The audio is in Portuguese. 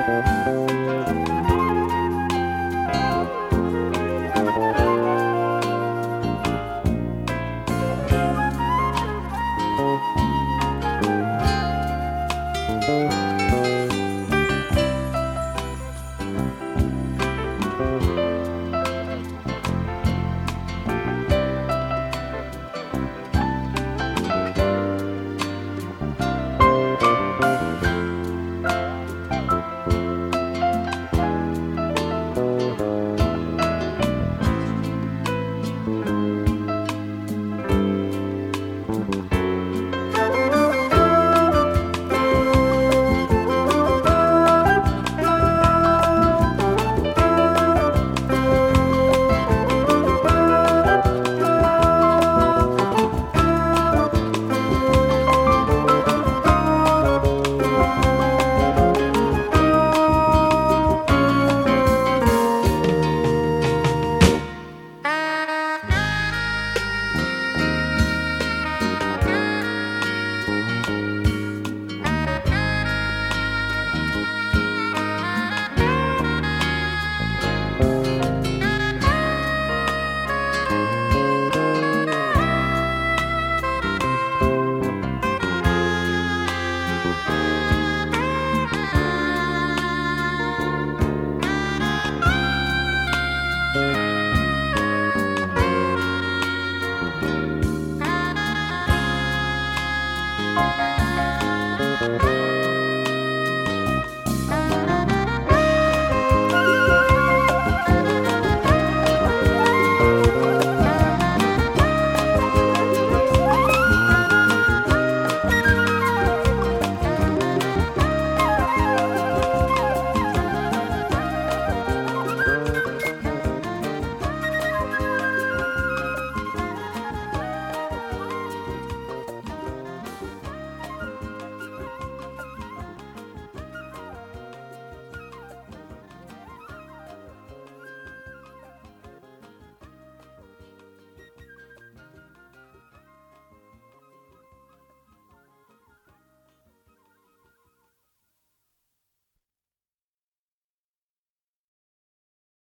Música